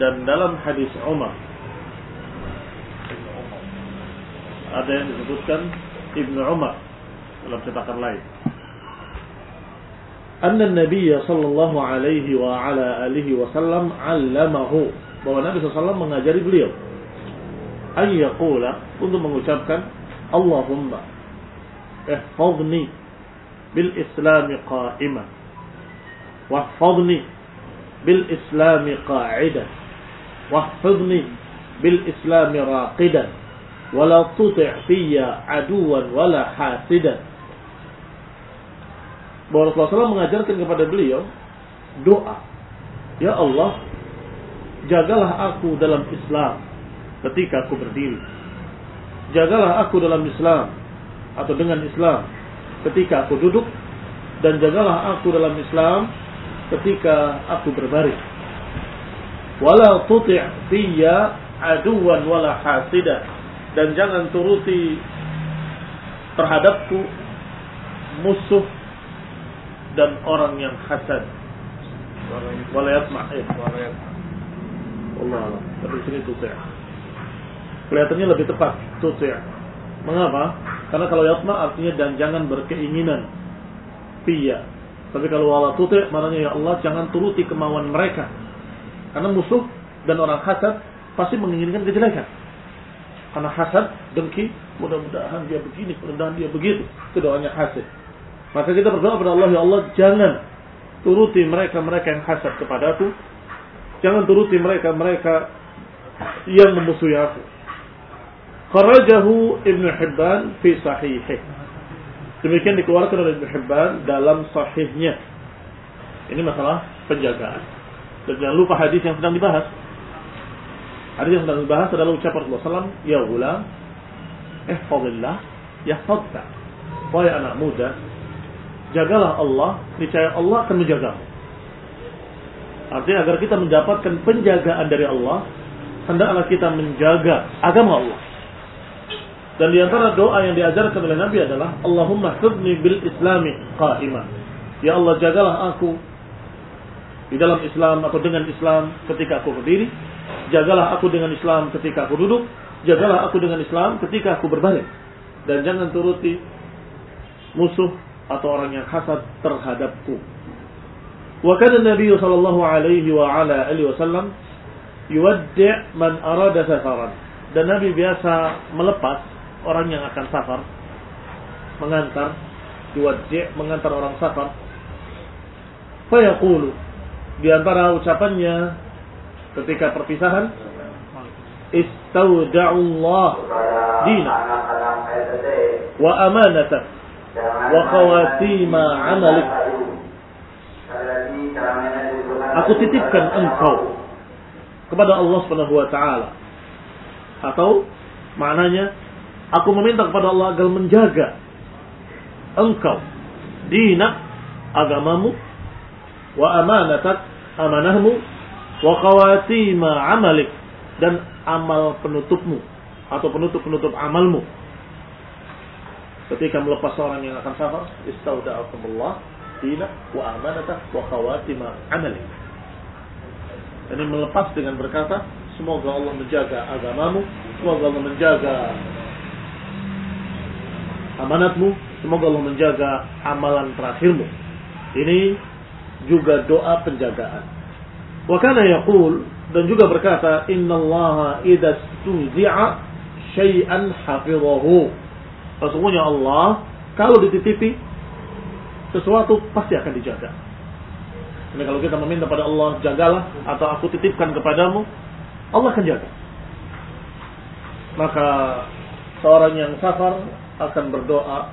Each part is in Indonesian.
dan dalam hadis Umar ada yang disebutkan Ibnu Umar dalam cetakan lain Nabi sallallahu alaihi wa ala alihi wasallam 'allamahu bahwa Nabi SAW mengajari beliau an yaqula untuk mengucapkan Allahumma ihfazni bil Islam qa'imah wahfazni bil Islam qa'idah واحفظني بالإسلام راقدا ولا تطع في عدوا ولا حاسدا bahwa Rasulullah SAW mengajarkan kepada beliau doa Ya Allah jagalah aku dalam Islam ketika aku berdiri jagalah aku dalam Islam atau dengan Islam ketika aku duduk dan jagalah aku dalam Islam ketika aku berbaring wala tuti' fiyya aduwan wala hasida. Dan jangan turuti terhadapku musuh dan orang yang hasad. Wala yatma' Allah Allah tapi sini tuti' kelihatannya lebih tepat tuti' mengapa? Karena kalau yatma' artinya dan jangan berkeinginan. Fiyya. Tapi kalau wala tuti' maknanya ya Allah jangan turuti kemauan mereka karena musuh dan orang hasad pasti menginginkan kejelekan. Karena hasad, dengki, mudah-mudahan dia begini, mudah-mudahan dia begitu. Itu doanya hasad. Maka kita berdoa kepada Allah, ya Allah jangan turuti mereka-mereka yang hasad kepada aku. Jangan turuti mereka-mereka yang memusuhi aku. Kharajahu Ibn Hibban fi sahihih. Demikian dikeluarkan oleh Ibn Hibban dalam sahihnya. Ini masalah penjagaan. Jangan lupa hadis yang sedang dibahas. Hadis yang sedang dibahas adalah ucapan Rasulullah SAW, Ya gulam, ihfadillah, yahfadka. Wahai anak muda, jagalah Allah, niscaya Allah akan menjagamu. Artinya agar kita mendapatkan penjagaan dari Allah, hendaklah kita menjaga agama Allah. Dan di antara doa yang diajarkan oleh Nabi adalah Allahumma hfidni bil islami qa'imah. Ya Allah jagalah aku di dalam Islam atau dengan Islam ketika aku berdiri, jagalah aku dengan Islam ketika aku duduk, jagalah aku dengan Islam ketika aku berbaring. Dan jangan turuti musuh atau orang yang hasad terhadapku. Wa kana Nabi sallallahu alaihi wa ala alihi wasallam yuwaddi' man arada safaran. Dan Nabi biasa melepas orang yang akan safar, mengantar, yuwaddi' mengantar orang safar. Fayaqulu di antara ucapannya ketika perpisahan istauda'ullah dina wa amanata wa khawatima amalik. Aku titipkan engkau kepada Allah Subhanahu wa taala. Atau maknanya aku meminta kepada Allah agar menjaga engkau dina agamamu wa amanatak amanahmu wa qawatima amalik dan amal penutupmu atau penutup-penutup amalmu. Ketika melepas orang yang akan safar, istauda'akumullah dina wa amanata wa khawatima amalik. Ini melepas dengan berkata, semoga Allah menjaga agamamu, semoga Allah menjaga amanatmu, semoga Allah menjaga amalan terakhirmu. Ini juga doa penjagaan. Wa kana yaqul dan juga berkata innallaha idza stuzi'a syai'an hafizahu. Sesungguhnya Allah kalau dititipi sesuatu pasti akan dijaga. Ini kalau kita meminta pada Allah jagalah atau aku titipkan kepadamu, Allah akan jaga. Maka seorang yang safar akan berdoa,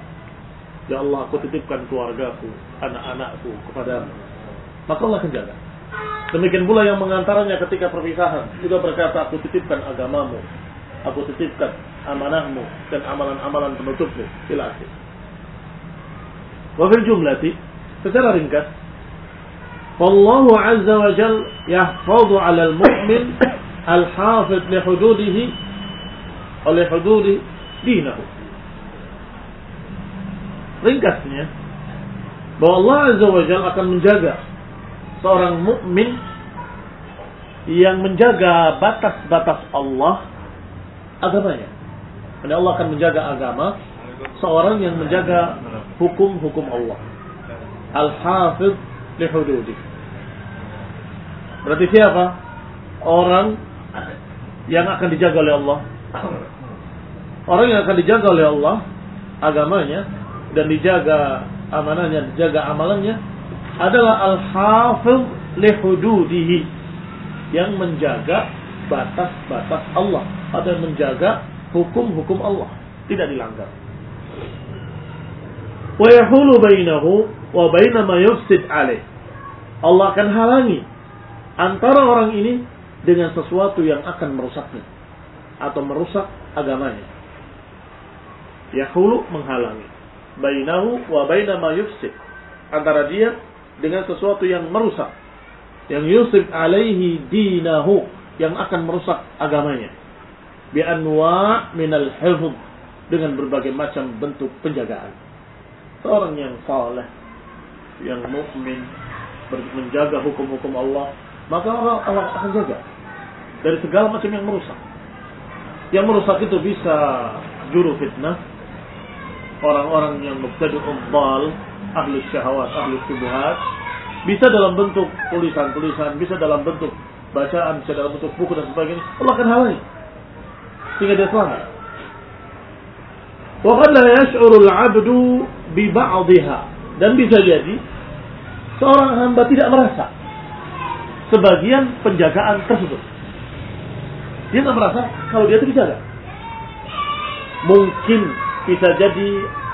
Ya Allah aku titipkan keluargaku, anak-anakku kepadamu maka Allah akan jaga. Demikian pula yang mengantaranya ketika perpisahan juga berkata aku titipkan agamamu, aku titipkan amanahmu dan amalan-amalan penutupmu. Ila akhir. Wafil jumlati secara ringkas Wallahu azza wa jal yahfadhu 'ala al-mu'min al-hafid li hududihi oleh hududi dinahu. Ringkasnya bahwa Allah azza wa jal akan menjaga seorang mukmin yang menjaga batas-batas Allah agamanya. Karena Allah akan menjaga agama seorang yang menjaga hukum-hukum Allah. Al-Hafiz li hududi. Berarti siapa? Orang yang akan dijaga oleh Allah. Orang yang akan dijaga oleh Allah agamanya dan dijaga amanahnya, dijaga amalannya adalah al-hafiz li hududihi yang menjaga batas-batas Allah atau yang menjaga hukum-hukum Allah tidak dilanggar. Wa yahulu bainahu wa baina ma yufsid alaih. Allah akan halangi antara orang ini dengan sesuatu yang akan merusaknya atau merusak agamanya. Yahulu menghalangi bainahu wa baina ma yufsid antara dia dengan sesuatu yang merusak. Yang yusuf alaihi dinahu. Yang akan merusak agamanya. Bi anwa minal hifd. Dengan berbagai macam bentuk penjagaan. Seorang yang saleh. Yang mukmin menjaga hukum-hukum Allah. Maka Allah, Allah akan jaga. Dari segala macam yang merusak. Yang merusak itu bisa juru fitnah. Orang-orang yang mubtadi'un bal ahli syahwat, ahli subuhat, bisa dalam bentuk tulisan-tulisan, bisa dalam bentuk bacaan, bisa dalam bentuk buku dan sebagainya. Allah akan halangi. Sehingga dia selamat. Waqad la yash'urul 'abdu bi. Dan bisa jadi seorang hamba tidak merasa sebagian penjagaan tersebut. Dia tidak merasa kalau dia itu dijaga. Mungkin bisa jadi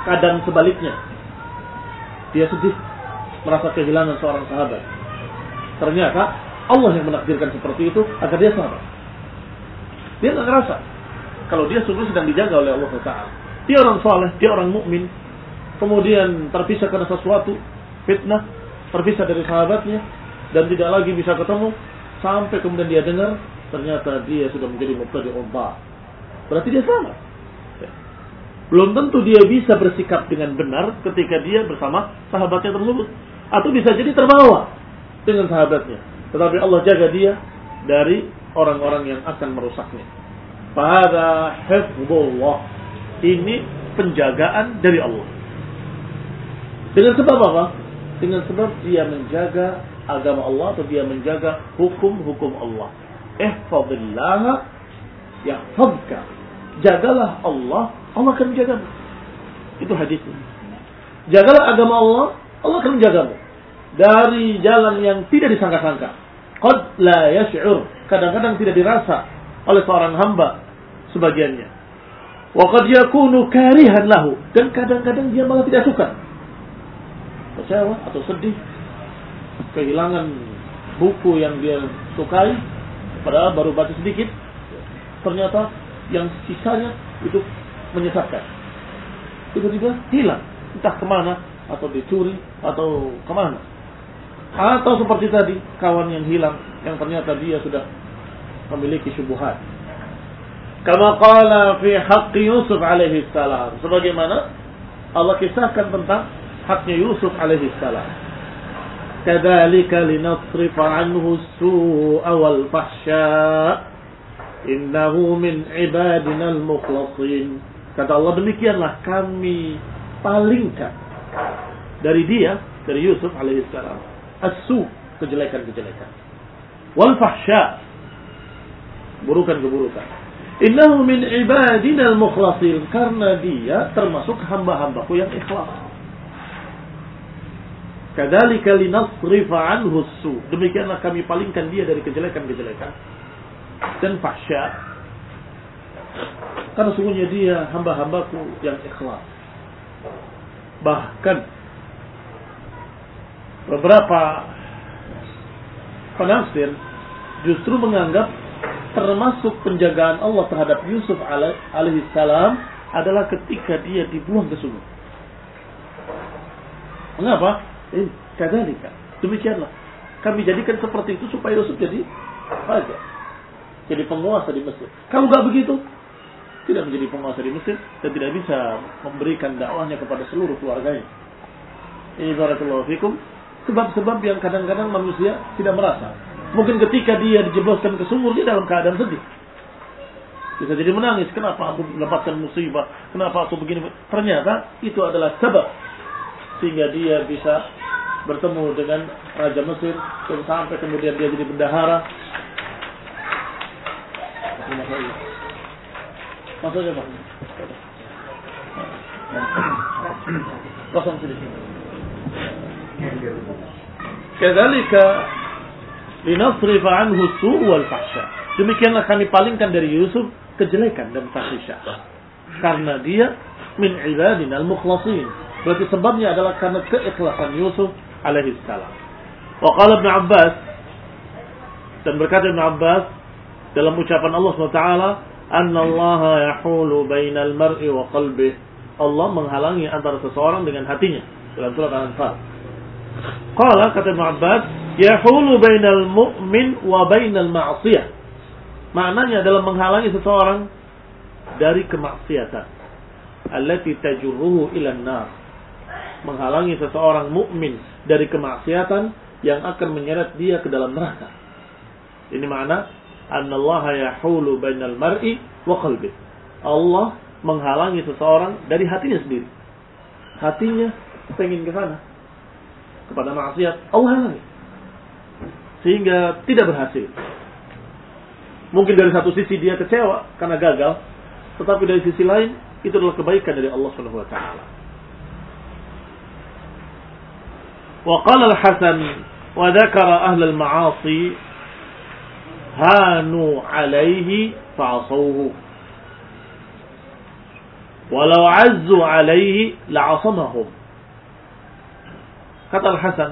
kadang sebaliknya. Dia sedih merasa kehilangan seorang sahabat. Ternyata Allah yang menakdirkan seperti itu agar dia selamat. Dia nggak ngerasa kalau dia sungguh sedang dijaga oleh Allah Taala. Dia orang soleh, dia orang mukmin, kemudian terpisah karena sesuatu fitnah, terpisah dari sahabatnya dan tidak lagi bisa ketemu sampai kemudian dia dengar ternyata dia sudah menjadi mubtadi umpa. Berarti dia selamat. Belum tentu dia bisa bersikap dengan benar ketika dia bersama sahabatnya tersebut. Atau bisa jadi terbawa dengan sahabatnya. Tetapi Allah jaga dia dari orang-orang yang akan merusaknya. Pada hifzullah. Ini penjagaan dari Allah. Dengan sebab apa? Dengan sebab dia menjaga agama Allah atau dia menjaga hukum-hukum Allah. Ihfadillah yahfadka. Jagalah Allah Allah akan menjagamu. Itu hadisnya. Jagalah agama Allah, Allah akan menjagamu. Dari jalan yang tidak disangka-sangka. Qad la yash'ur. Kadang-kadang tidak dirasa oleh seorang hamba sebagiannya. Wa qad yakunu karihan lahu. Dan kadang-kadang dia malah tidak suka. Kecewa atau sedih. Kehilangan buku yang dia sukai. Padahal baru baca sedikit. Ternyata yang sisanya itu menyesatkan. Tiba-tiba hilang. Entah ke mana. Atau dicuri. Atau ke mana. Atau seperti tadi. Kawan yang hilang. Yang ternyata dia sudah memiliki syubuhat. Kama qala fi haqqi Yusuf alaihi salam. Sebagaimana Allah kisahkan tentang haknya Yusuf alaihi salam. Kadzalika linasrifa anhu as-su'a wal fahsya' innahu min ibadina al-mukhlasin Kata Allah demikianlah kami palingkan dari dia, dari Yusuf alaihissalam, asu kejelekan-kejelekan. Wal fahsya burukan-keburukan. Innahu min ibadina al-mukhlasin karena dia termasuk hamba-hambaku yang ikhlas. Kadzalika linasrifa anhu su. Demikianlah kami palingkan dia dari kejelekan-kejelekan dan fahsya karena sungguhnya dia hamba-hambaku yang ikhlas. Bahkan beberapa penafsir justru menganggap termasuk penjagaan Allah terhadap Yusuf alaihi salam adalah ketika dia dibuang ke sumur. Mengapa? Eh, kadalika. Demikianlah. Kami jadikan seperti itu supaya Yusuf jadi raja. Jadi penguasa di Mesir. Kalau nggak begitu, tidak menjadi penguasa di Mesir dan tidak bisa memberikan dakwahnya kepada seluruh keluarganya. Ini barakallahu fikum. Sebab-sebab yang kadang-kadang manusia tidak merasa. Mungkin ketika dia dijebloskan ke sumur, dia dalam keadaan sedih. Bisa jadi menangis. Kenapa aku mendapatkan musibah? Kenapa aku begini? Ternyata itu adalah sebab. Sehingga dia bisa bertemu dengan Raja Mesir. Dan sampai kemudian dia jadi bendahara. Maksudnya Pak? Kosong sedikit. Kedalika linasrifa anhu su' wal fahsya. Demikianlah kami palingkan dari Yusuf kejelekan dan fahisha. Karena dia min ibadina al-mukhlasin. Berarti sebabnya adalah karena keikhlasan Yusuf alaihi salam. Wa qala Ibn Abbas dan berkata Ibn Abbas dalam ucapan Allah SWT Anna Allah yahulu bainal mar'i wa qalbih Allah menghalangi antara seseorang dengan hatinya dalam surat Al-Anfal. Qala kata Ibn Abbas yahulu bainal mu'min wa bainal ma'siyah Maknanya adalah menghalangi seseorang dari kemaksiatan. Allati tajurruhu ilan nar. Menghalangi seseorang mukmin dari kemaksiatan yang akan menyeret dia ke dalam neraka. Ini makna annallaha yahulu bainal mar'i wa qalbi. Allah menghalangi seseorang dari hatinya sendiri. Hatinya pengen ke sana. Kepada maksiat, Allah halangi. Sehingga tidak berhasil. Mungkin dari satu sisi dia kecewa karena gagal, tetapi dari sisi lain itu adalah kebaikan dari Allah Subhanahu wa taala. Wa qala al-Hasan wa dzakara ahli al-ma'asi hanu alaihi fa'asawhu walau azzu alaihi la'asamahum kata Al-Hasan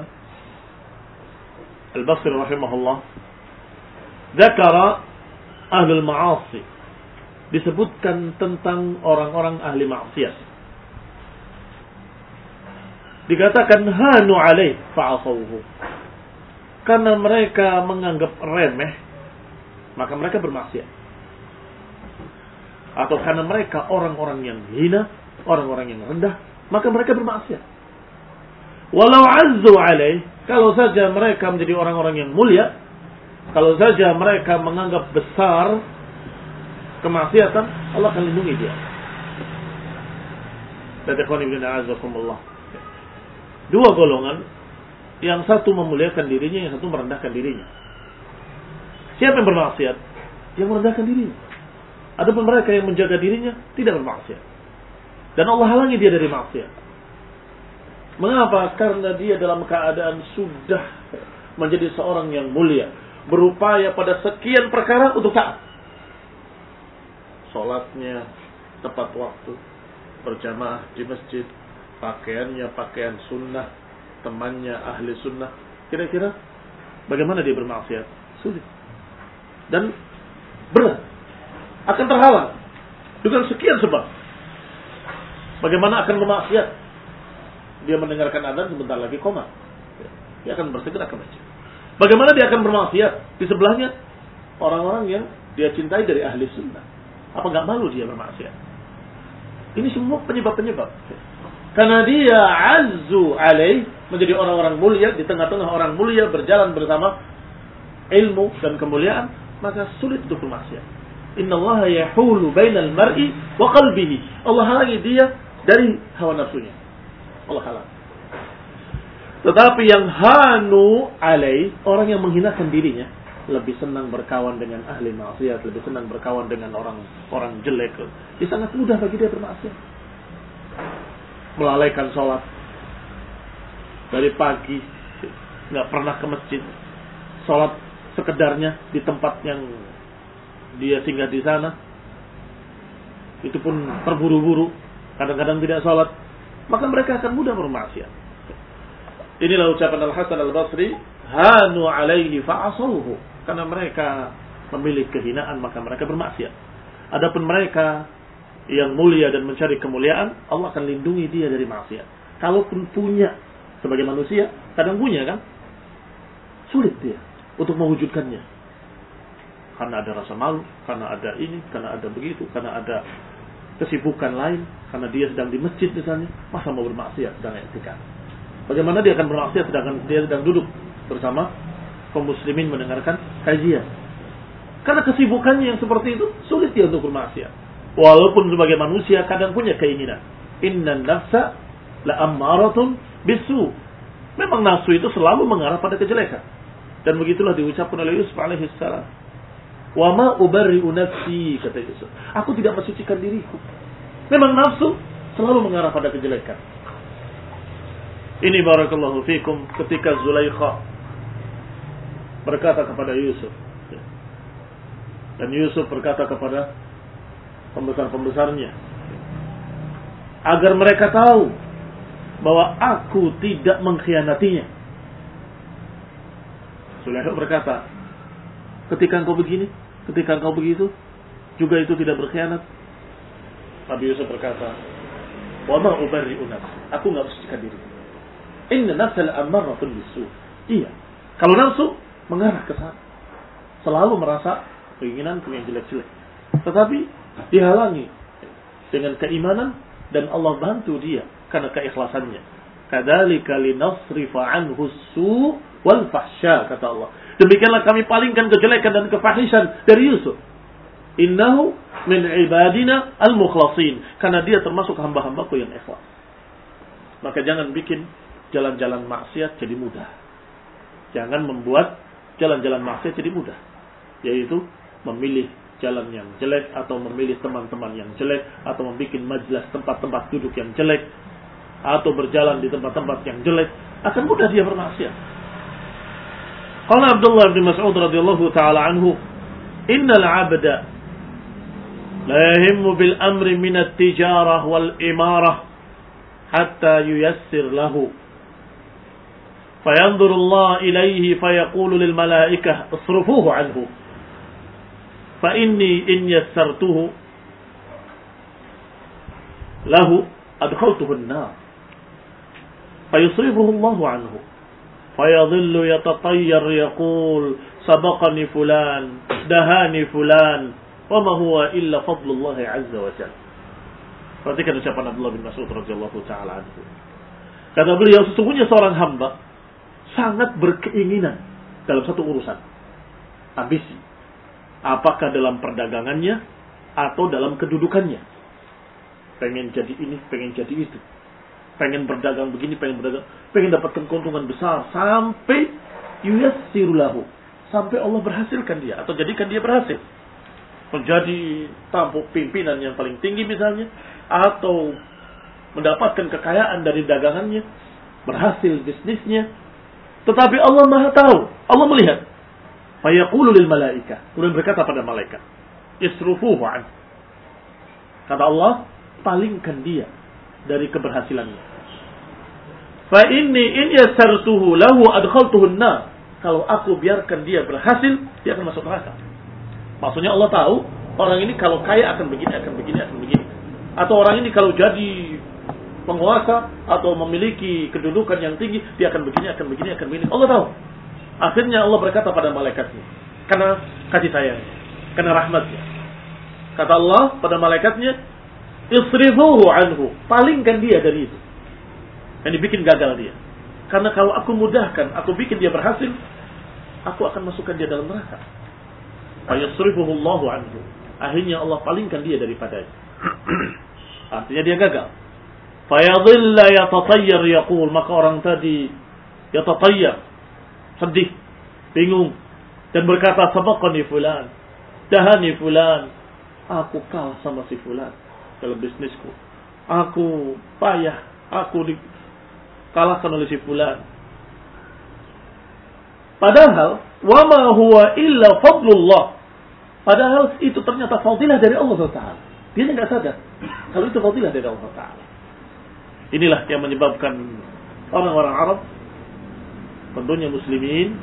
Al-Basri rahimahullah dzakara ahlul ma'asi. Disebutkan tentang orang-orang ahli maksiat. Dikatakan hanu alaih fa'asawhu. Karena mereka menganggap remeh, maka mereka bermaksiat. Atau karena mereka orang-orang yang hina, orang-orang yang rendah, maka mereka bermaksiat. Walau azzu alaih, kalau saja mereka menjadi orang-orang yang mulia, kalau saja mereka menganggap besar kemaksiatan, Allah akan lindungi dia. Dua golongan, yang satu memuliakan dirinya, yang satu merendahkan dirinya. Siapa yang bermaksiat? Yang merendahkan dirinya. Ada mereka yang menjaga dirinya tidak bermaksiat. Dan Allah halangi dia dari maksiat. Mengapa? Karena dia dalam keadaan sudah menjadi seorang yang mulia berupaya pada sekian perkara untuk taat. Sholatnya tepat waktu, berjamaah di masjid, pakaiannya pakaian sunnah, temannya ahli sunnah. Kira-kira bagaimana dia bermaksiat? Sulit. Dan berat. Akan terhalang. Dengan sekian sebab. Bagaimana akan bermaksiat? Dia mendengarkan adzan sebentar lagi koma. Dia akan bersegera ke masjid. Bagaimana dia akan bermaksiat? Di sebelahnya orang-orang yang dia cintai dari ahli sunnah. Apa nggak malu dia bermaksiat? Ini semua penyebab-penyebab. Karena dia azzu alaih menjadi orang-orang mulia di tengah-tengah orang mulia berjalan bersama ilmu dan kemuliaan, maka sulit untuk bermaksiat. Inna Allah yahulu bainal mar'i wa qalbihi. Allah halangi dia dari hawa nafsunya. Allah halangi. Tetapi yang hanu alai, orang yang menghinakan dirinya, lebih senang berkawan dengan ahli maksiat, lebih senang berkawan dengan orang orang jelek. Dia sangat mudah bagi dia bermaksiat. Melalaikan sholat dari pagi, nggak pernah ke masjid, sholat sekedarnya di tempat yang dia singgah di sana, itu pun terburu-buru, kadang-kadang tidak sholat, maka mereka akan mudah bermaksiat. Inilah ucapan Al-Hasan Al-Basri hanu alaihi fa'asawhu. Karena mereka memilih kehinaan maka mereka bermaksiat. Adapun mereka yang mulia dan mencari kemuliaan, Allah akan lindungi dia dari maksiat. Kalaupun punya sebagai manusia, kadang punya kan? Sulit dia untuk mewujudkannya. Karena ada rasa malu, karena ada ini, karena ada begitu, karena ada kesibukan lain, karena dia sedang di masjid misalnya, masa mau bermaksiat sedang etika. Bagaimana dia akan bermaksiat sedangkan dia sedang duduk bersama kaum muslimin mendengarkan kajian. Karena kesibukannya yang seperti itu sulit dia untuk bermaksiat. Walaupun sebagai manusia kadang punya keinginan. Inna nafsa la ammaratun bisu. Memang nafsu itu selalu mengarah pada kejelekan. Dan begitulah diucapkan oleh Yusuf alaihissalam. Wa ma ubarri'u nafsi kata Yusuf. Aku tidak mensucikan diriku. Memang nafsu selalu mengarah pada kejelekan. Ini barakallahu fikum ketika Zulaikha berkata kepada Yusuf. Dan Yusuf berkata kepada pembesar-pembesarnya agar mereka tahu bahwa aku tidak mengkhianatinya. Sulaikha berkata, ketika engkau begini, ketika engkau begitu, juga itu tidak berkhianat. Nabi Yusuf berkata, "Wa ma nafsi." Aku enggak bersucikan diri. Inna nafsal ammaratun bisu. Iya. Kalau nafsu mengarah ke sana. Selalu merasa keinginan yang jelek-jelek. Tetapi dihalangi dengan keimanan dan Allah bantu dia karena keikhlasannya. Kadzalika linasrifa anhu su wal fahsya kata Allah. Demikianlah kami palingkan kejelekan dan kefahisan dari Yusuf. Innahu min ibadina al-mukhlasin. Karena dia termasuk hamba-hambaku yang ikhlas. Maka jangan bikin jalan-jalan maksiat jadi mudah. Jangan membuat jalan-jalan maksiat jadi mudah. Yaitu memilih jalan yang jelek atau memilih teman-teman yang jelek atau membuat majelis tempat-tempat duduk yang jelek atau berjalan di tempat-tempat yang jelek akan mudah dia bermaksiat. Qala Abdullah bin Mas'ud radhiyallahu taala anhu, "Innal 'abda la yahimmu bil amri min at-tijarah wal imarah hatta yuyassir lahu." فينظر الله إليه فيقول للملائكة اصرفوه عنه فإني إن يسرته له أدخلته النار فيصرفه الله عنه فيظل يتطير يقول سبقني فلان دهاني فلان وما هو إلا فضل الله عز وجل Perhatikan ucapan Abdullah bin Mas'ud radhiyallahu taala anhu. Kata beliau sesungguhnya seorang hamba sangat berkeinginan dalam satu urusan. Ambisi. Apakah dalam perdagangannya atau dalam kedudukannya. Pengen jadi ini, pengen jadi itu. Pengen berdagang begini, pengen berdagang. Pengen dapatkan keuntungan besar. Sampai yuyassirulahu. Sampai Allah berhasilkan dia. Atau jadikan dia berhasil. Menjadi tampuk pimpinan yang paling tinggi misalnya. Atau mendapatkan kekayaan dari dagangannya. Berhasil bisnisnya tetapi Allah Maha tahu, Allah melihat. Fayaqulu lil malaika. Kemudian berkata pada malaikat, "Isrufuhu an." Kata Allah, palingkan dia dari keberhasilannya. Fa inni in yasartuhu lahu adkhaltuhu an Kalau aku biarkan dia berhasil, dia akan masuk neraka. Maksudnya Allah tahu orang ini kalau kaya akan begini, akan begini, akan begini. Atau orang ini kalau jadi penguasa atau memiliki kedudukan yang tinggi, dia akan begini, akan begini, akan begini. Allah tahu. Akhirnya Allah berkata pada malaikatnya, karena kasih sayang, karena rahmatnya. Kata Allah pada malaikatnya, isrifuhu anhu, palingkan dia dari itu. Yang dibikin gagal dia. Karena kalau aku mudahkan, aku bikin dia berhasil, aku akan masukkan dia dalam neraka. Fayasrifuhu Allahu anhu. Akhirnya Allah palingkan dia daripadanya. Artinya dia gagal. Fayadhilla yatatayyar yaqul. Maka orang tadi yatatayyar. Sedih. Bingung. Dan berkata, sabaqani fulan. Dahani fulan. Aku kalah sama si fulan. Dalam bisnisku. Aku payah. Aku dikalahkan oleh si fulan. Padahal, wama huwa illa fadlullah. Padahal itu ternyata fadilah dari Allah Taala. Dia tidak sadar kalau itu fadilah dari Allah Taala. Inilah yang menyebabkan orang-orang Arab Tentunya muslimin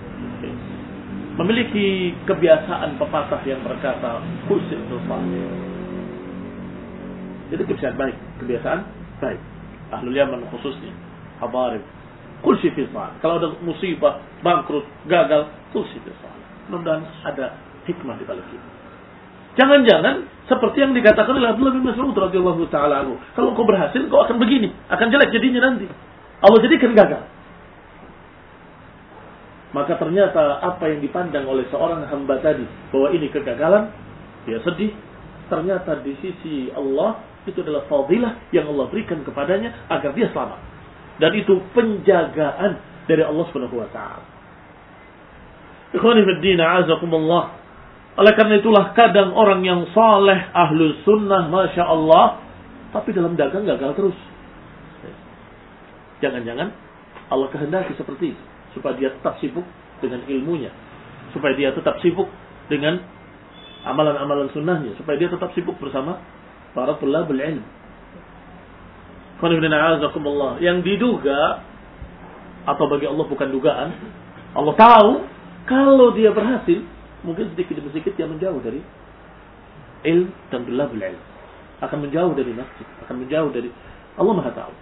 memiliki kebiasaan pepatah yang berkata khusus Itu kebiasaan baik, kebiasaan baik. Ahlul Yaman khususnya, habarib. Kulsi fi Kalau ada musibah, bangkrut, gagal, kulsi fi Mudah-mudahan ada hikmah di balik itu. Jangan-jangan seperti yang dikatakan oleh Abdullah bin Mas'ud radhiyallahu taala anhu. Kalau kau berhasil, kau akan begini, akan jelek jadinya nanti. Allah jadikan gagal. Maka ternyata apa yang dipandang oleh seorang hamba tadi bahwa ini kegagalan, dia sedih. Ternyata di sisi Allah itu adalah fadilah yang Allah berikan kepadanya agar dia selamat. Dan itu penjagaan dari Allah Subhanahu wa taala. Oleh karena itulah kadang orang yang saleh, ahlu sunnah, masya Allah, tapi dalam dagang gagal terus. Jangan-jangan Allah kehendaki seperti itu. Supaya dia tetap sibuk dengan ilmunya. Supaya dia tetap sibuk dengan amalan-amalan sunnahnya. Supaya dia tetap sibuk bersama para tulabul ilm. Yang diduga atau bagi Allah bukan dugaan, Allah tahu kalau dia berhasil mungkin sedikit demi sedikit dia menjauh dari ilm dan bilabul ilm. Akan menjauh dari masjid, akan menjauh dari Allah Maha tahu.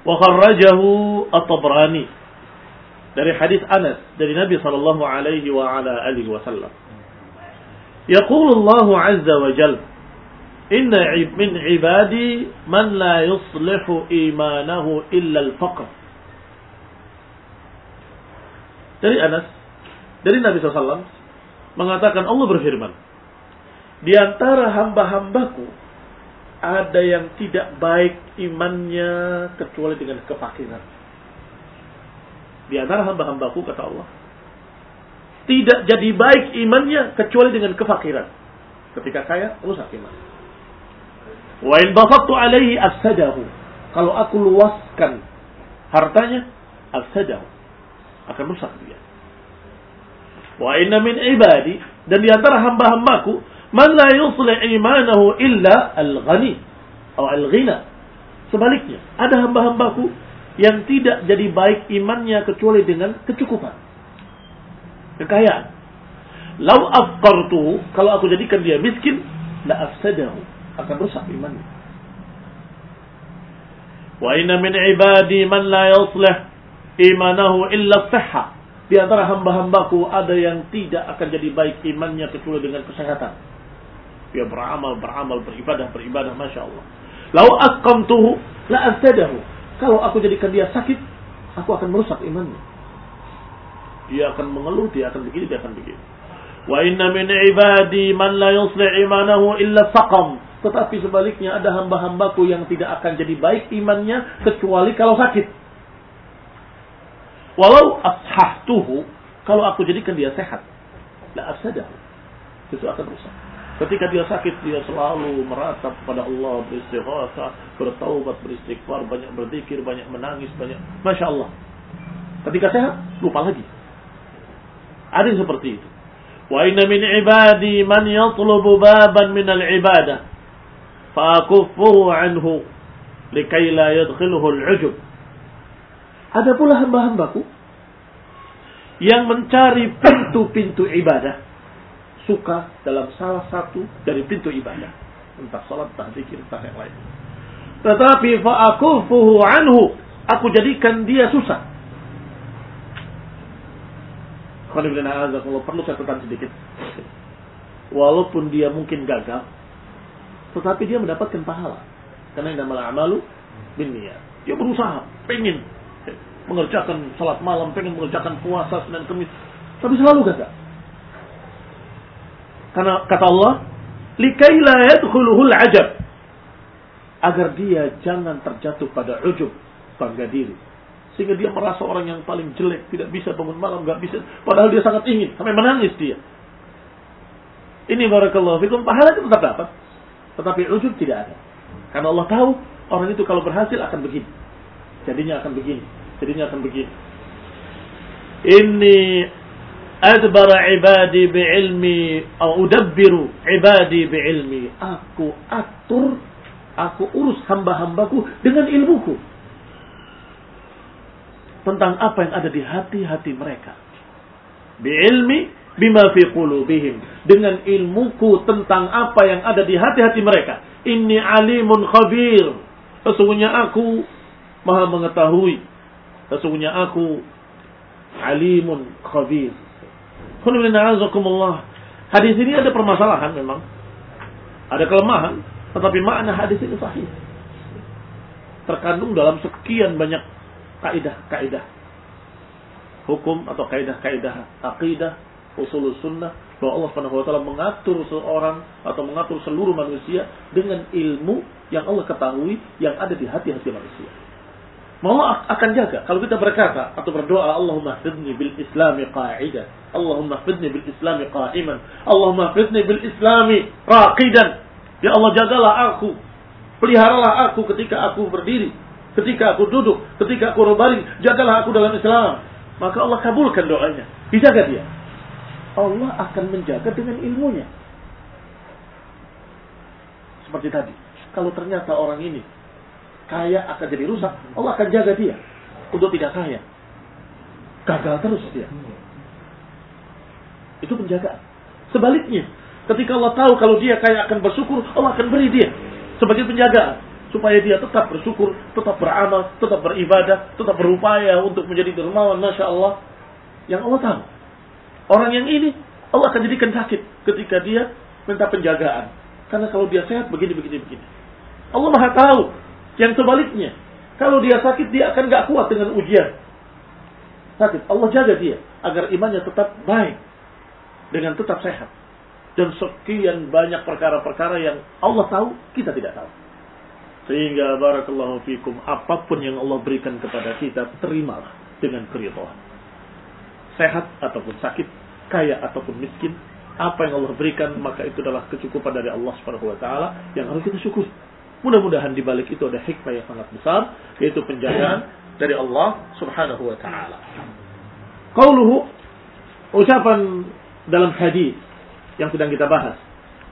Wa kharrajahu at-Tabrani dari hadis Anas dari Nabi sallallahu alaihi wasallam. يقول الله عز وجل إن من عبادي من لا يصلح إيمانه إلا الفقر dari Anas dari Nabi SAW mengatakan Allah berfirman, di antara hamba-hambaku ada yang tidak baik imannya kecuali dengan kefakiran. Di antara hamba-hambaku kata Allah, tidak jadi baik imannya kecuali dengan kefakiran. Ketika kaya, rusak iman. Wa in basattu alaihi afsadahu. Kalau aku luaskan hartanya, afsadahu. Akan rusak dia. Wa inna min ibadi dan di antara hamba-hambaku man la yuslih imanahu illa al-ghani atau al-ghina. Sebaliknya, ada hamba-hambaku yang tidak jadi baik imannya kecuali dengan kecukupan. Kekayaan. Lau afqartuhu, kalau aku jadikan dia miskin, la afsadahu, akan rusak imannya. Wa inna min ibadi man la yuslih imanahu illa sihha di antara hamba-hambaku ada yang tidak akan jadi baik imannya kecuali dengan kesehatan. Dia beramal, beramal, beribadah, beribadah, masya Allah. Lau asqamtuhu la astadahu. Kalau aku jadikan dia sakit, aku akan merusak imannya. Dia akan mengeluh, dia akan begini, dia akan begini. Wa inna min ibadi man la yuslih imanahu illa saqam. Tetapi sebaliknya ada hamba-hambaku yang tidak akan jadi baik imannya kecuali kalau sakit. Walau ashahtuhu, kalau aku jadikan dia sehat, la afsadahu. Itu akan rusak. Ketika dia sakit, dia selalu meratap pada Allah, beristighatsah, bertaubat, beristighfar, banyak berzikir, banyak menangis, banyak. Masya Allah. Ketika sehat, lupa lagi. Ada yang seperti itu. Wa inna min ibadi man yatlubu baban min al-ibadah. Fa'akuffuhu anhu. Likai la yadkhiluhu al-ujub ada pula hamba-hambaku yang mencari pintu-pintu ibadah. Suka dalam salah satu dari pintu ibadah. Entah salat, entah zikir, entah yang lain. Tetapi fa'akufuhu anhu. Aku jadikan dia susah. Kalau perlu catatan sedikit. Walaupun dia mungkin gagal, tetapi dia mendapatkan pahala. Karena yang namanya amalu bin Dia berusaha, pengen mengerjakan salat malam, pengen mengerjakan puasa Senin Kamis, tapi selalu gagal. Karena kata Allah, likai la yadkhuluhul ajab. Agar dia jangan terjatuh pada ujub, bangga diri. Sehingga dia merasa orang yang paling jelek, tidak bisa bangun malam, nggak bisa. Padahal dia sangat ingin, sampai menangis dia. Ini barakallahu fikum, pahala itu tetap dapat. Tetapi ujub tidak ada. Karena Allah tahu orang itu kalau berhasil akan begini. Jadinya akan begini. Jadinya akan begini. Inni adbara ibadi bi'ilmi atau udabbiru ibadi bi'ilmi. Aku atur, aku urus hamba-hambaku dengan ilmuku. Tentang apa yang ada di hati-hati mereka. Bi'ilmi bima fi qulubihim. Dengan ilmuku tentang apa yang ada di hati-hati mereka. Inni alimun khabir. Sesungguhnya aku maha mengetahui. Sesungguhnya aku alimun khabir. Hadis ini ada permasalahan memang. Ada kelemahan. Tetapi makna hadis ini sahih. Terkandung dalam sekian banyak kaidah-kaidah. Hukum atau kaidah-kaidah akidah, usul sunnah. Bahwa Allah Subhanahu wa taala mengatur seorang atau mengatur seluruh manusia dengan ilmu yang Allah ketahui yang ada di hati-hati manusia. Allah akan jaga. Kalau kita berkata atau berdoa, Allahumma fidni bil islami qa'idan. Allahumma fidni bil islami qa'iman. Allahumma fidni bil islami raqidan. Ya Allah jagalah aku. Peliharalah aku ketika aku berdiri. Ketika aku duduk. Ketika aku berbaring. Jagalah aku dalam Islam. Maka Allah kabulkan doanya. Dijaga dia. Allah akan menjaga dengan ilmunya. Seperti tadi. Kalau ternyata orang ini kaya akan jadi rusak, Allah akan jaga dia untuk tidak kaya. Gagal terus dia. Itu penjagaan. Sebaliknya, ketika Allah tahu kalau dia kaya akan bersyukur, Allah akan beri dia sebagai penjagaan supaya dia tetap bersyukur, tetap beramal, tetap beribadah, tetap berupaya untuk menjadi dermawan, masya Allah. Yang Allah tahu. Orang yang ini Allah akan jadikan sakit ketika dia minta penjagaan. Karena kalau dia sehat begini, begini, begini. Allah maha tahu yang sebaliknya, kalau dia sakit dia akan gak kuat dengan ujian. Sakit, Allah jaga dia agar imannya tetap baik dengan tetap sehat. Dan sekian banyak perkara-perkara yang Allah tahu, kita tidak tahu. Sehingga barakallahu fikum, apa pun yang Allah berikan kepada kita, terimalah dengan keridhaan. Sehat ataupun sakit, kaya ataupun miskin, apa yang Allah berikan maka itu adalah kecukupan dari Allah Subhanahu wa taala yang harus kita syukuri. Mudah-mudahan di balik itu ada hikmah yang sangat besar, yaitu penjagaan dari Allah Subhanahu wa taala. Qauluhu ucapan dalam hadis yang sedang kita bahas.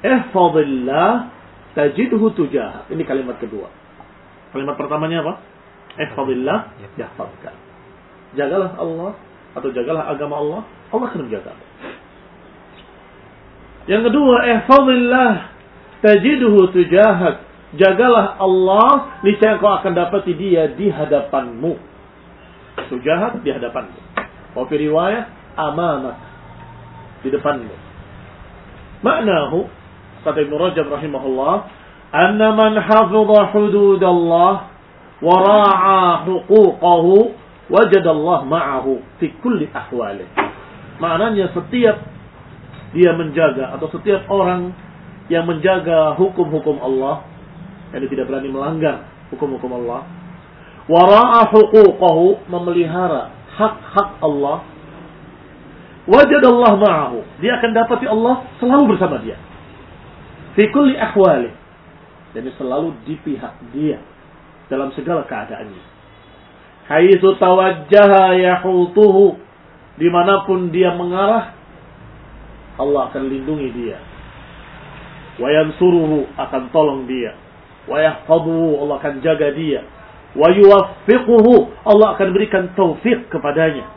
Ihfazillah tajidhu tujah. Ini kalimat kedua. Kalimat pertamanya apa? Ihfazillah yahfazka. Jagalah Allah atau jagalah agama Allah, Allah akan menjaga. Yang kedua, ihfazillah tajidhu tujahak Jagalah Allah, niscaya kau akan dapati dia di hadapanmu. Sujahat di hadapanmu. Wafi riwayat, amanat. Di depanmu. Maknahu, kata Ibn Rajab rahimahullah, anna man hafidha hududallah wa ra'a huquqahu wajadallah ma'ahu fi kulli ahwalih. Maknanya setiap dia menjaga atau setiap orang yang menjaga hukum-hukum Allah yang tidak berani melanggar hukum-hukum Allah. Wara'a huquqahu memelihara hak-hak Allah. Wajadallah ma'ahu. Dia akan dapati Allah selalu bersama dia. Fi kulli. Jadi selalu di pihak dia dalam segala keadaannya. Haitsu tawajjaha yahutuhu di mana pun dia mengarah Allah akan lindungi dia. Wa yansuruhu akan tolong dia wa yahfaduhu Allah akan jaga dia wa yuwaffiquhu Allah akan berikan taufik kepadanya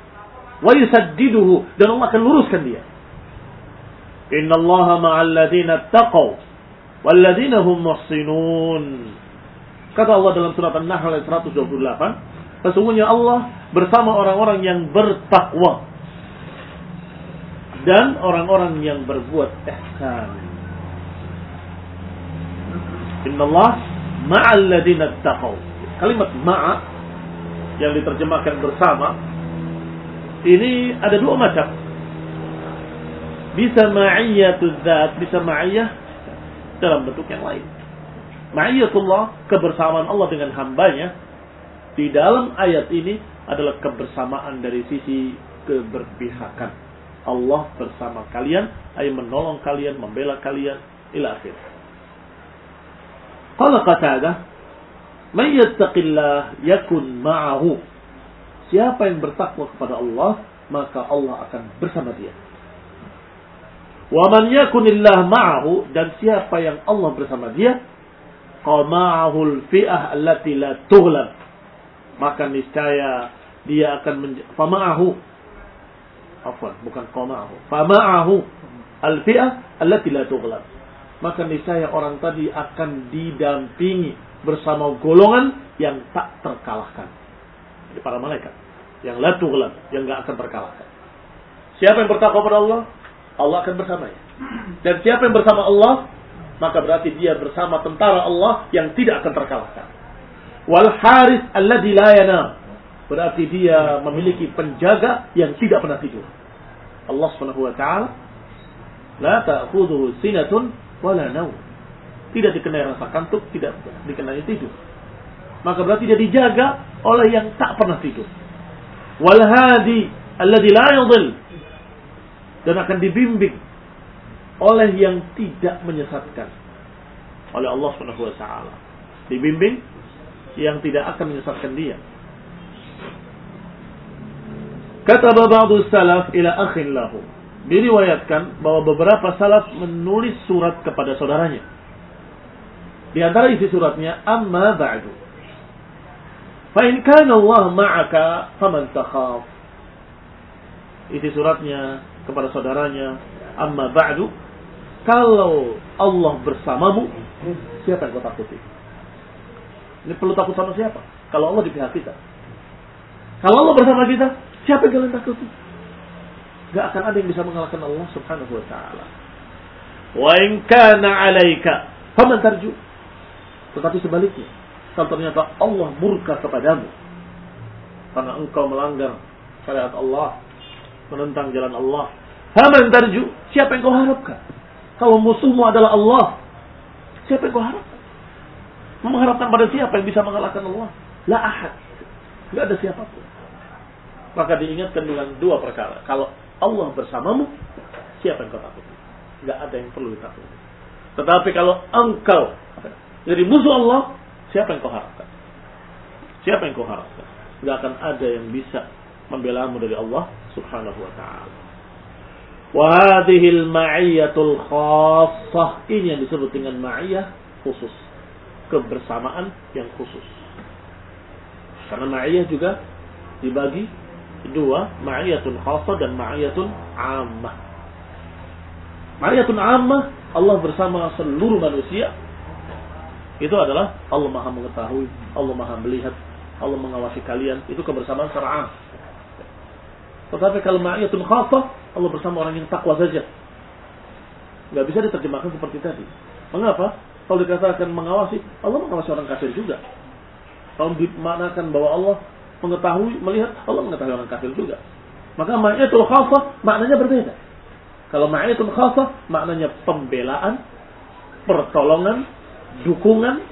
wa yusaddiduhu dan Allah akan luruskan dia Inna Allah ma'al ladina taqaw wal ladina hum muhsinun kata Allah dalam surat An-Nahl ayat 128 sesungguhnya Allah bersama orang-orang yang bertakwa dan orang-orang yang berbuat ihsan Innallah ma'al ladina taqaw. Kalimat ma'a yang diterjemahkan bersama ini ada dua macam. Bisa ma'iyyatul dzat, bisa ma'iyah dalam bentuk yang lain. Ma'iyatullah, kebersamaan Allah dengan hambanya di dalam ayat ini adalah kebersamaan dari sisi keberpihakan. Allah bersama kalian, ay menolong kalian, membela kalian, ila akhir. Qala Qatadah, "Man yakun ma'ahu." Siapa yang bertakwa kepada Allah, maka Allah akan bersama dia. Wa man yakunillah ma'ahu dan siapa yang Allah bersama dia, qama'ahul fi'ah allati la tughlab. Maka niscaya dia akan fama'ahu afwan bukan qama'ahu fama'ahu al-fi'ah allati la tughlab maka niscaya orang tadi akan didampingi bersama golongan yang tak terkalahkan. Jadi para malaikat yang la tughlab, yang enggak akan terkalahkan. Siapa yang bertakwa kepada Allah, Allah akan bersamanya. Dan siapa yang bersama Allah, maka berarti dia bersama tentara Allah yang tidak akan terkalahkan. Wal haris alladzi la yanam. Berarti dia memiliki penjaga yang tidak pernah tidur. Allah Subhanahu wa taala la ta'khudhuhu sinatun wala naum. Tidak dikenai rasa kantuk, tidak dikenai tidur. Maka berarti dia dijaga oleh yang tak pernah tidur. Wal hadi alladzi la yudhil dan akan dibimbing oleh yang tidak menyesatkan oleh Allah Subhanahu wa taala. Dibimbing yang tidak akan menyesatkan dia. Kata ba'du salaf ila akhin lahu. Diriwayatkan bahwa beberapa salaf menulis surat kepada saudaranya. Di antara isi suratnya, amma ba'du. Fa in kana Allah ma'aka faman takhaf. Isi suratnya kepada saudaranya, amma ba'du. Kalau Allah bersamamu, siapa yang kau takuti? Ini perlu takut sama siapa? Kalau Allah di pihak kita. Kalau Allah bersama kita, siapa yang kalian takuti? Gak akan ada yang bisa mengalahkan Allah subhanahu wa ta'ala. Wa in kana alaika, faman tarju. Tetapi sebaliknya, kalau ternyata Allah murka kepadamu, karena engkau melanggar syariat Allah, menentang jalan Allah, faman tarju, siapa yang kau harapkan? Kalau musuhmu adalah Allah, siapa yang kau harapkan? Mengharapkan pada siapa yang bisa mengalahkan Allah? La ahad. Tidak ada siapa pun. Maka diingatkan dengan dua perkara. Kalau Allah bersamamu, siapa yang kau takuti? Tidak ada yang perlu ditakuti. Tetapi kalau engkau jadi musuh Allah, siapa yang kau harapkan? Siapa yang kau harapkan? Tidak akan ada yang bisa membelamu dari Allah subhanahu wa ta'ala. Wahadihil ma'iyatul khassah. Ini yang disebut dengan ma'iyah khusus. Kebersamaan yang khusus. Karena ma'iyah juga dibagi dua. Ma'iyatun khassah dan ma'iyatun ammah. Ma'iyatun ammah. Allah bersama seluruh manusia. Itu adalah Allah maha mengetahui. Allah maha melihat. Allah mengawasi kalian. Itu kebersamaan secara am. Tetapi kalau ma'iyatun khassah, Allah bersama orang yang takwa saja. Nggak bisa diterjemahkan seperti tadi. Mengapa? Kalau dikatakan mengawasi, Allah mengawasi orang kafir juga. Kalau dimaknakan bahwa Allah mengetahui, melihat, Allah mengetahui orang kafir juga. Maka ma'iyatul khassah maknanya berbeda. Kalau ma'iyatul khassah maknanya pembelaan, pertolongan, dukungan.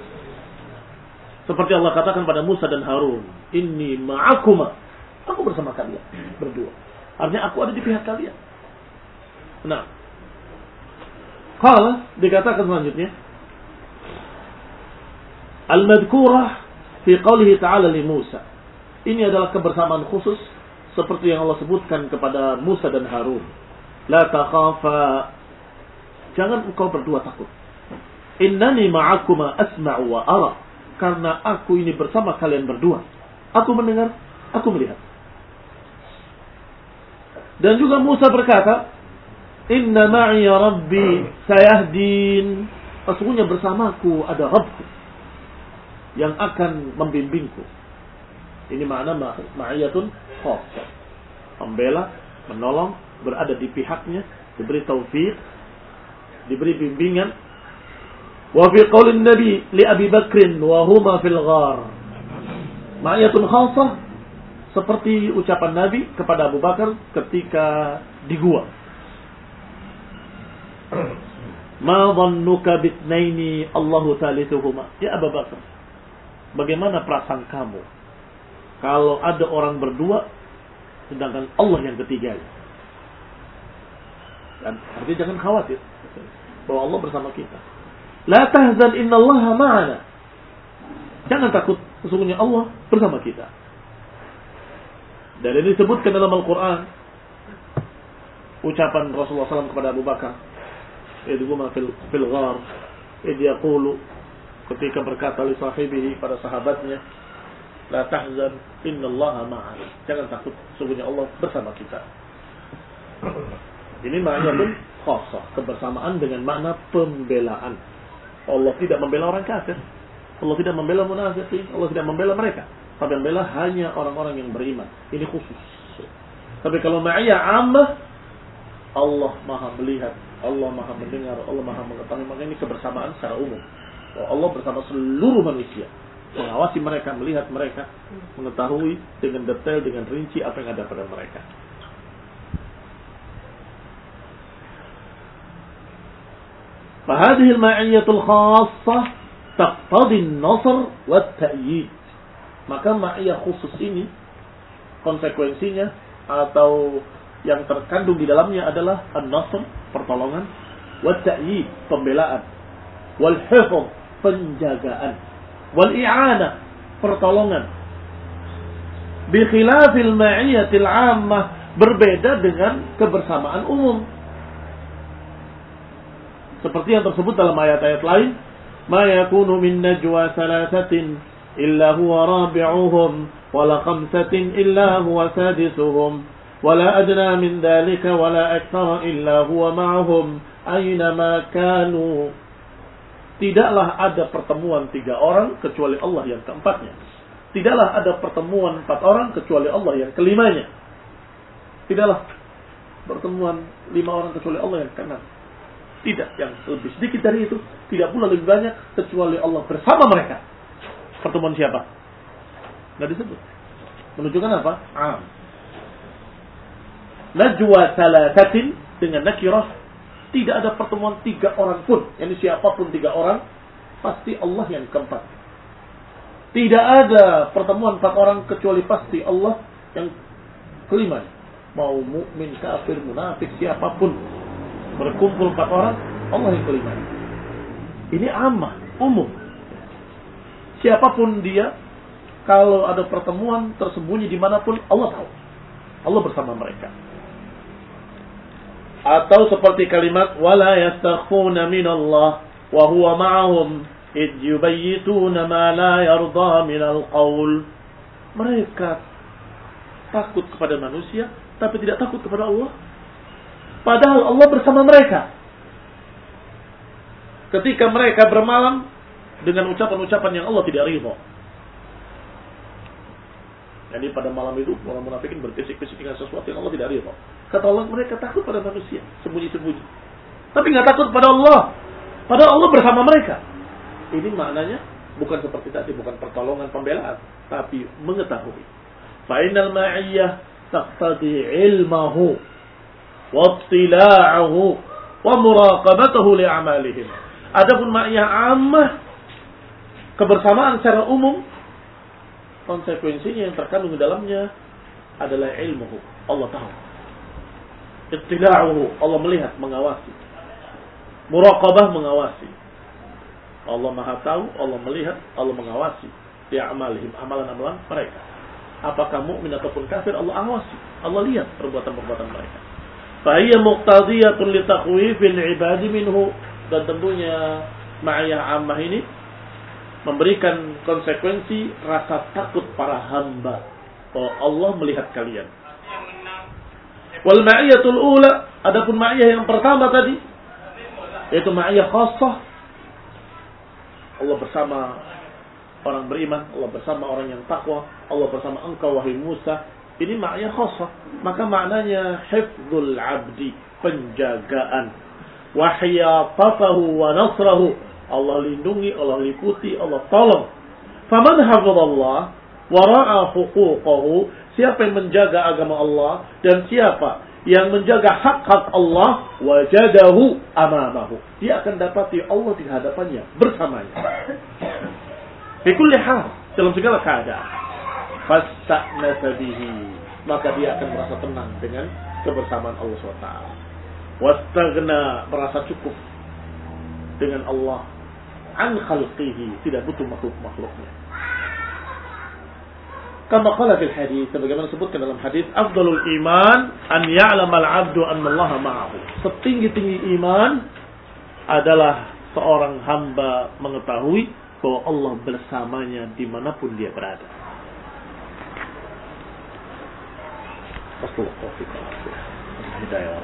Seperti Allah katakan pada Musa dan Harun. Inni ma'akuma Aku bersama kalian berdua. Artinya aku ada di pihak kalian. Nah, kalau dikatakan selanjutnya, al-madkurah fi qawlihi ta'ala li Musa. Ini adalah kebersamaan khusus seperti yang Allah sebutkan kepada Musa dan Harun. La takhafa. Jangan engkau berdua takut. Innani ma'akuma asma'u wa ara. Karena aku ini bersama kalian berdua. Aku mendengar, aku melihat. Dan juga Musa berkata, Inna ma'iya Rabbi sayahdin. Sesungguhnya bersamaku ada Rabbku yang akan membimbingku. Ini makna ma'iyatun khasah. Membela, menolong, berada di pihaknya, diberi taufik, diberi bimbingan. Wa fi qaulin Nabi li Abi Bakrin wa huma fil ghar. Ma'iyatun khasah seperti ucapan Nabi kepada Abu Bakar ketika di gua. Ma dhannuka bitnaini Allahu thalithuhuma. Ya Abu Bakar. Bagaimana perasaan kamu kalau ada orang berdua sedangkan Allah yang ketiga? Dan artinya jangan khawatir bahwa Allah bersama kita. La tahzan innallaha ma'ana. Jangan takut, sesungguhnya Allah bersama kita. Dan ini disebutkan dalam Al-Quran. Ucapan Rasulullah SAW kepada Abu Bakar. Idhuma fil, fil ghar. Idh. Ketika berkata li sahibihi pada sahabatnya. La tahzan innallaha ma'ana. Jangan takut, sungguhnya Allah bersama kita. Ini maknanya pun khasah, kebersamaan dengan makna pembelaan. Allah tidak membela orang kafir. Allah tidak membela munafikin, Allah tidak membela mereka. Tapi membela hanya orang-orang yang beriman. Ini khusus. Tapi kalau ma'iyah ammah, Allah maha melihat, Allah maha mendengar, Allah maha mengetahui. Maka ini kebersamaan secara umum. Allah bersama seluruh manusia. Mengawasi mereka, melihat mereka, mengetahui dengan detail, dengan rinci apa yang ada pada mereka. فهذه المعية الخاصة تقتضي النصر والتأييد maka ma'iyah khusus ini konsekuensinya atau yang terkandung di dalamnya adalah an-nasr, pertolongan, wa ta'yid, pembelaan, wal hifz, penjagaan, wal i'ana, pertolongan. Bi khilafil ma'iyatil 'ammah, berbeda dengan kebersamaan umum. Seperti yang tersebut dalam ayat-ayat lain, ma yakunu min najwa salasatin إلا هو رابعهم ولا خمسة إلا هو سادسهم ولا أدنى من ذلك ولا أكثر إلا هو معهم أينما كانوا Tidaklah ada pertemuan tiga orang kecuali Allah yang keempatnya. Tidaklah ada pertemuan empat orang kecuali Allah yang kelimanya. Tidaklah pertemuan lima orang kecuali Allah yang keenam. Tidak, yang lebih sedikit dari itu. Tidak pula lebih banyak kecuali Allah bersama mereka. Pertemuan siapa? Nggak disebut. Menunjukkan apa? Am. Najwa salasatin dengan nakirah tidak ada pertemuan tiga orang pun. Ini siapa pun tiga orang pasti Allah yang keempat. Tidak ada pertemuan empat orang kecuali pasti Allah yang kelima. Mau mukmin, kafir, munafik, siapa pun berkumpul empat orang, Allah yang kelima. Ini amah, umum. Siapa pun dia, kalau ada pertemuan tersembunyi di mana pun, Allah tahu. Allah bersama mereka. Atau seperti kalimat wala yastakhfuna مِنَ اللَّهِ وَهُوَ مَعَهُمْ إِذْ يُبَيِّتُونَ مَا لَا يَرْضَى مِنَ الْقَوْلِ Mereka takut kepada manusia tapi tidak takut kepada Allah. Padahal Allah bersama mereka. Ketika mereka bermalam, dengan ucapan-ucapan yang Allah tidak ridho. Jadi pada malam itu orang munafikin berkisik-kisik dengan sesuatu yang Allah tidak ridho. Kata Allah mereka takut pada manusia, sembunyi-sembunyi. Tapi nggak takut pada Allah. Padahal Allah bersama mereka. Ini maknanya bukan seperti tadi, bukan pertolongan pembelaan, tapi mengetahui. Fa'inal ma'iyyah taqtadi ilmahu wa wa muraqabatahu li'amalihim. Adapun ma'iyah ammah kebersamaan secara umum konsekuensinya yang terkandung di dalamnya adalah ilmu Allah tahu. Ittila'uhu Allah melihat mengawasi. Muraqabah mengawasi. Allah maha tahu Allah melihat Allah mengawasi. Di amalihim amalan-amalan mereka. Apakah mukmin ataupun kafir Allah awasi. Allah lihat perbuatan-perbuatan mereka. Fahiyya muqtadiyatun li ibadi minhu. Dan tentunya ma'iyah ammah ini memberikan konsekuensi rasa takut para hamba bahwa Allah melihat kalian. Wal ma'iyatul ula, adapun ma'iyah yang pertama tadi yaitu ma'iyah khassah. Allah bersama orang beriman, Allah bersama orang yang takwa, Allah bersama engkau wahai Musa. Ini ma'iyah khassah. Maka maknanya hifdzul abdi, penjagaan. Wahyatatahu wa nasrahu, Allah lindungi, Allah liputi, Allah tolong. Faman hafadallah wara'a huquqahu, siapa yang menjaga agama Allah dan siapa yang menjaga hak-hak Allah wajadahu amamahu. Dia akan dapati Allah di hadapannya bersamanya. Fi kulli hal, dalam segala keadaan. Fasta'nasa bihi. Maka dia akan merasa tenang dengan kebersamaan Allah SWT. Wastagna merasa cukup dengan Allah an khalqihi, tidak butuh makhluk-makhluknya. Kama qala fil hadis, sebagaimana disebutkan dalam hadis, afdalul iman an ya'lam al-'abdu anna Allah ma'ahu. Setinggi-tinggi iman adalah seorang hamba mengetahui bahwa Allah bersamanya di mana pun dia berada. Rasulullah Hidayah